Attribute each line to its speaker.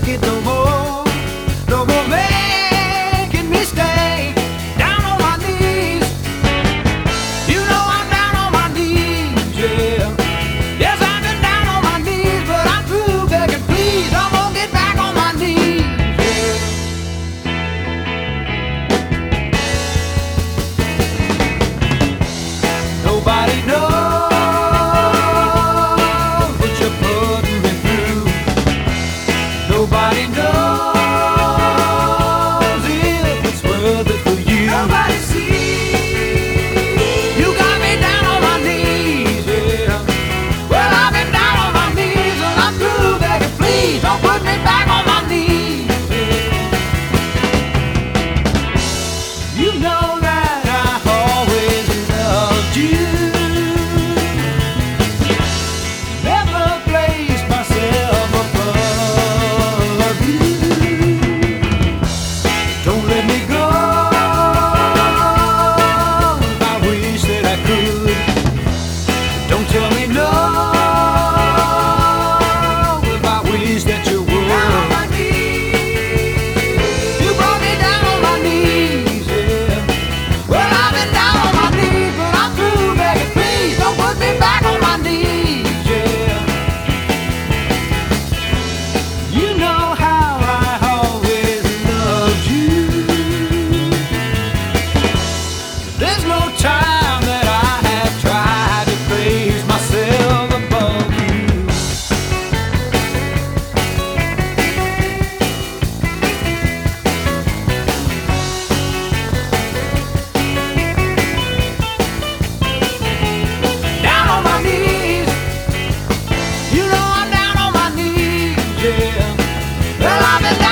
Speaker 1: take it Well, I've been